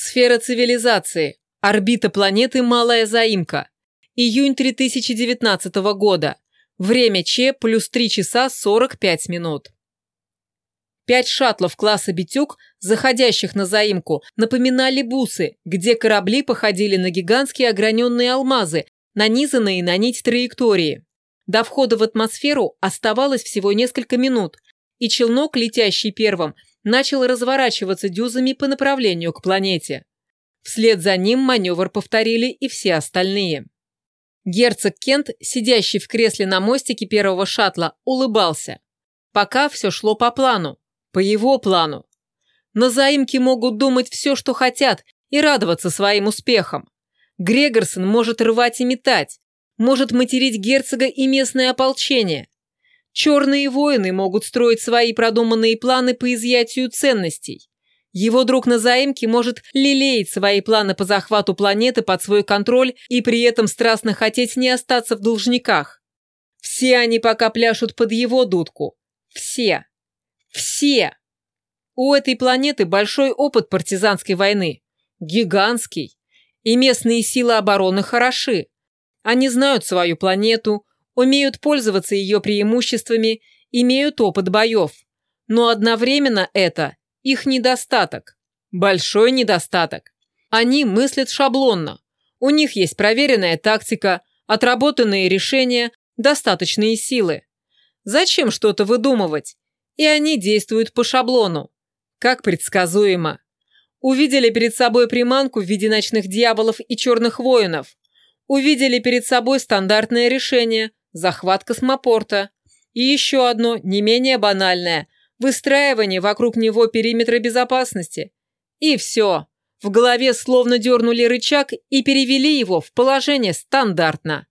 Сфера цивилизации. Орбита планеты Малая Заимка. Июнь 2019 года. Время Ч плюс 3 часа 45 минут. Пять шаттлов класса «Битюк», заходящих на заимку, напоминали бусы, где корабли походили на гигантские ограненные алмазы, нанизанные на нить траектории. До входа в атмосферу оставалось всего несколько минут, и челнок, летящий первым, начал разворачиваться дюзами по направлению к планете. Вслед за ним маневр повторили и все остальные. Герцог Кент, сидящий в кресле на мостике первого шаттла, улыбался. Пока все шло по плану. По его плану. На заимке могут думать все, что хотят, и радоваться своим успехам. Грегорсон может рвать и метать, может материть герцога и местное ополчение. Черные воины могут строить свои продуманные планы по изъятию ценностей. Его друг на заимке может лелеять свои планы по захвату планеты под свой контроль и при этом страстно хотеть не остаться в должниках. Все они пока пляшут под его дудку. Все. Все. У этой планеты большой опыт партизанской войны. Гигантский. И местные силы обороны хороши. Они знают свою планету, умеют пользоваться ее преимуществами, имеют опыт боев. Но одновременно это их недостаток. Большой недостаток. Они мыслят шаблонно. У них есть проверенная тактика, отработанные решения, достаточные силы. Зачем что-то выдумывать? И они действуют по шаблону. Как предсказуемо. Увидели перед собой приманку в виде ночных дьяволов и черных воинов. Увидели перед собой стандартное решение, захват космопорта. И еще одно, не менее банальное, выстраивание вокруг него периметра безопасности. И все. В голове словно дернули рычаг и перевели его в положение стандартно.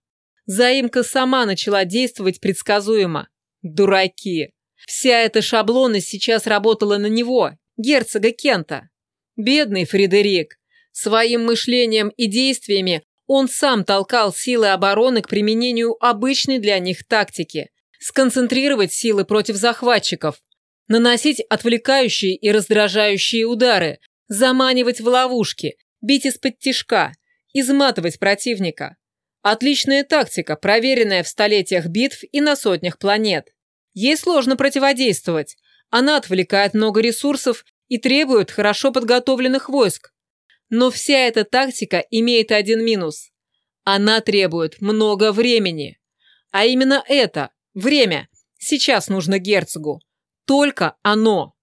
Заимка сама начала действовать предсказуемо. Дураки. Вся эта шаблонность сейчас работала на него, герцога Кента. Бедный Фредерик. Своим мышлением и действиями он сам толкал силы обороны к применению обычной для них тактики – сконцентрировать силы против захватчиков, наносить отвлекающие и раздражающие удары, заманивать в ловушки, бить из-под тишка, изматывать противника. Отличная тактика, проверенная в столетиях битв и на сотнях планет. Ей сложно противодействовать. Она отвлекает много ресурсов и требует хорошо подготовленных войск, но вся эта тактика имеет один минус. Она требует много времени. А именно это, время, сейчас нужно герцогу. Только оно.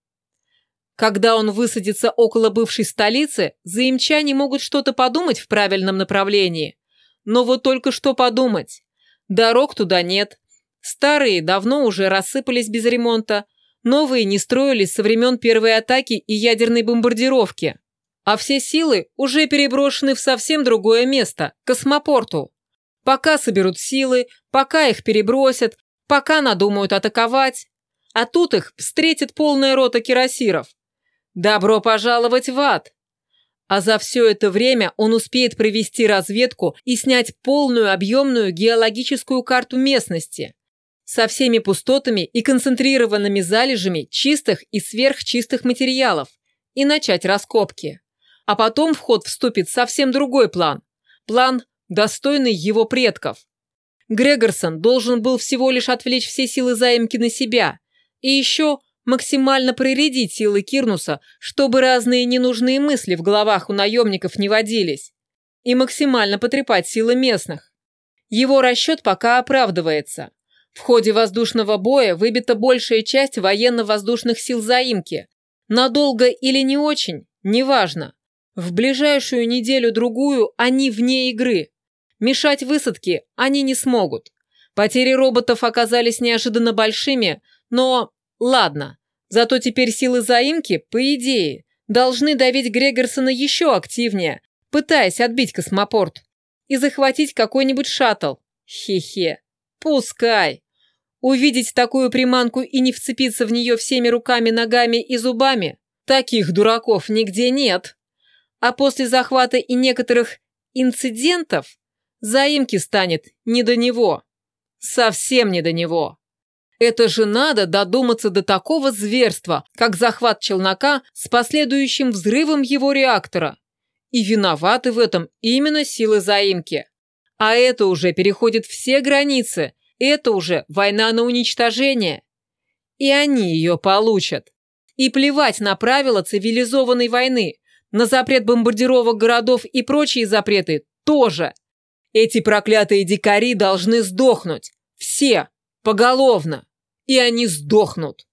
Когда он высадится около бывшей столицы, заимчане могут что-то подумать в правильном направлении. Но вот только что подумать. Дорог туда нет. Старые давно уже рассыпались без ремонта. Новые не строились со времен первой атаки и ядерной бомбардировки а все силы уже переброшены в совсем другое место – космопорту. Пока соберут силы, пока их перебросят, пока надумают атаковать. А тут их встретит полная рота кирасиров. Добро пожаловать в ад! А за все это время он успеет провести разведку и снять полную объемную геологическую карту местности со всеми пустотами и концентрированными залежами чистых и сверхчистых материалов и начать раскопки. А потом в ход вступит совсем другой план. План, достойный его предков. Грегорсон должен был всего лишь отвлечь все силы заимки на себя. И еще максимально прорядить силы Кирнуса, чтобы разные ненужные мысли в головах у наемников не водились. И максимально потрепать силы местных. Его расчет пока оправдывается. В ходе воздушного боя выбита большая часть военно-воздушных сил заимки. Надолго или не очень, неважно. В ближайшую неделю-другую они вне игры. Мешать высадке они не смогут. Потери роботов оказались неожиданно большими, но ладно. Зато теперь силы заимки, по идее, должны давить Грегорсона еще активнее, пытаясь отбить космопорт. И захватить какой-нибудь шаттл. Хе-хе. Пускай. Увидеть такую приманку и не вцепиться в нее всеми руками, ногами и зубами? Таких дураков нигде нет. А после захвата и некоторых инцидентов заимки станет не до него. Совсем не до него. Это же надо додуматься до такого зверства, как захват челнока с последующим взрывом его реактора. И виноваты в этом именно силы заимки. А это уже переходит все границы. Это уже война на уничтожение. И они ее получат. И плевать на правила цивилизованной войны, на запрет бомбардировок городов и прочие запреты тоже. Эти проклятые дикари должны сдохнуть. Все. Поголовно. И они сдохнут.